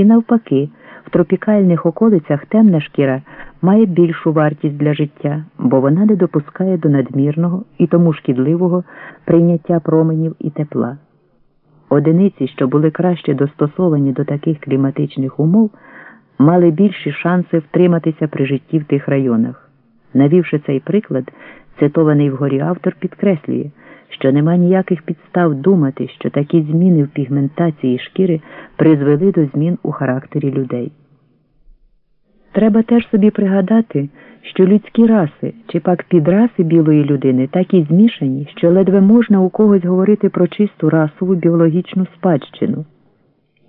І навпаки, в тропікальних околицях темна шкіра має більшу вартість для життя, бо вона не допускає до надмірного і тому шкідливого прийняття променів і тепла. Одиниці, що були краще достосовані до таких кліматичних умов, мали більші шанси втриматися при житті в тих районах. Навівши цей приклад, цитований вгорі автор підкреслює, що нема ніяких підстав думати, що такі зміни в пігментації шкіри призвели до змін у характері людей. Треба теж собі пригадати, що людські раси чи пак підраси білої людини так і змішані, що ледве можна у когось говорити про чисту расову біологічну спадщину.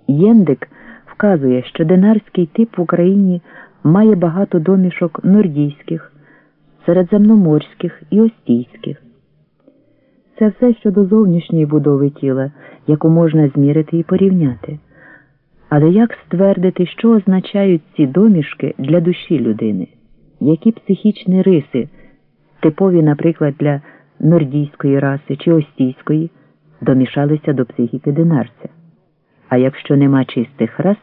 Єндик вказує, що динарський тип в Україні має багато домішок нордійських, середземноморських і остійських. Це все щодо зовнішньої будови тіла, яку можна змірити і порівняти. Але як ствердити, що означають ці домішки для душі людини? Які психічні риси, типові, наприклад, для нордійської раси чи остійської, домішалися до психіки динарця? А якщо нема чистих рас,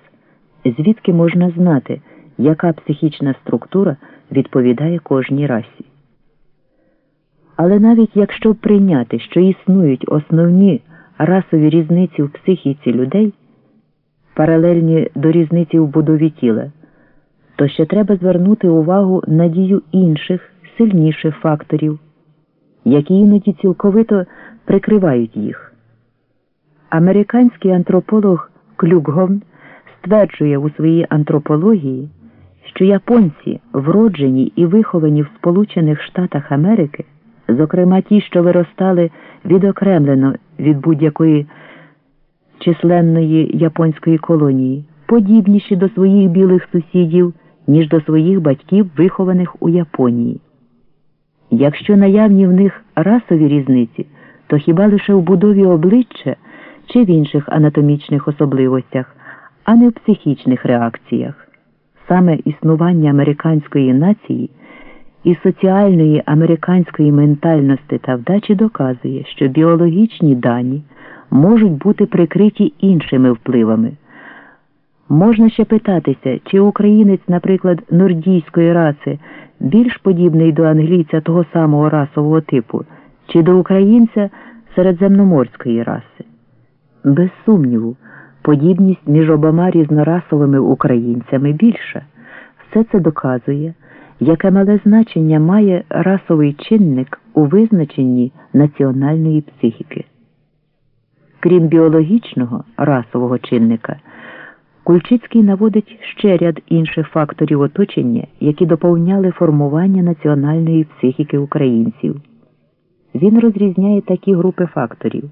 звідки можна знати, яка психічна структура відповідає кожній расі? Але навіть якщо прийняти, що існують основні расові різниці в психіці людей, паралельні до різниці в будові тіла, то ще треба звернути увагу на дію інших, сильніших факторів, які іноді цілковито прикривають їх. Американський антрополог Клюкгон стверджує у своїй антропології, що японці, вроджені і виховані в Сполучених Штатах Америки, зокрема ті, що виростали відокремлено від будь-якої численної японської колонії, подібніші до своїх білих сусідів, ніж до своїх батьків, вихованих у Японії. Якщо наявні в них расові різниці, то хіба лише в будові обличчя чи в інших анатомічних особливостях, а не в психічних реакціях. Саме існування американської нації і соціальної американської ментальності та вдачі доказує, що біологічні дані можуть бути прикриті іншими впливами. Можна ще питатися, чи українець, наприклад, нордійської раси більш подібний до англійця того самого расового типу, чи до українця середземноморської раси. Без сумніву, подібність між обома різнорасовими українцями більша. Все це доказує, яке мале значення має расовий чинник у визначенні національної психіки. Крім біологічного расового чинника, Кульчицький наводить ще ряд інших факторів оточення, які доповняли формування національної психіки українців. Він розрізняє такі групи факторів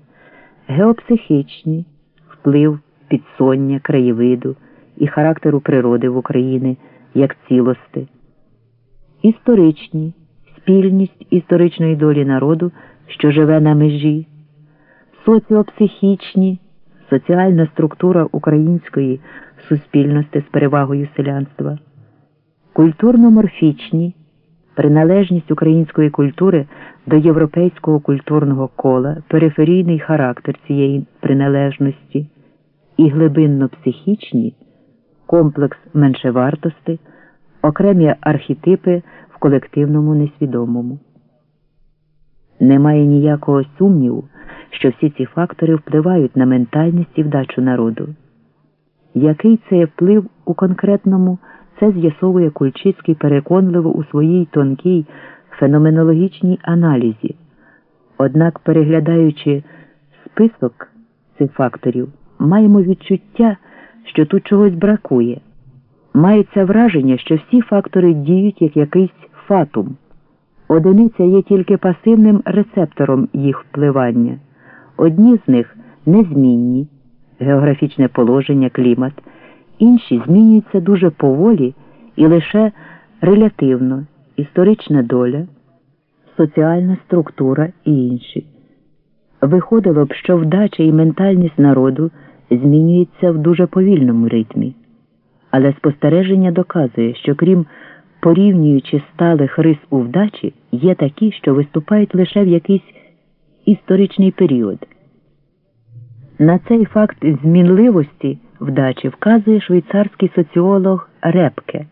геопсихічні, вплив підсоння, краєвиду і характеру природи в Україні як цілости, історичні, спільність історичної долі народу, що живе на межі соціопсихічні, соціальна структура української суспільності з перевагою селянства, культурно-морфічні, приналежність української культури до європейського культурного кола, периферійний характер цієї приналежності і глибинно-психічні, комплекс меншевартості, окремі архетипи в колективному несвідомому. Немає ніякого сумніву що всі ці фактори впливають на ментальність і вдачу народу. Який це вплив у конкретному, це з'ясовує Кульчицький переконливо у своїй тонкій феноменологічній аналізі. Однак, переглядаючи список цих факторів, маємо відчуття, що тут чогось бракує. Мається враження, що всі фактори діють як якийсь фатум. Одиниця є тільки пасивним рецептором їх впливання. Одні з них незмінні, географічне положення, клімат, інші змінюються дуже поволі і лише релятивно, історична доля, соціальна структура і інші. Виходило б, що вдача і ментальність народу змінюються в дуже повільному ритмі, але спостереження доказує, що крім порівнюючи сталих рис у вдачі, є такі, що виступають лише в якийсь історичний період. На цей факт змінливості вдачі вказує швейцарський соціолог Репке.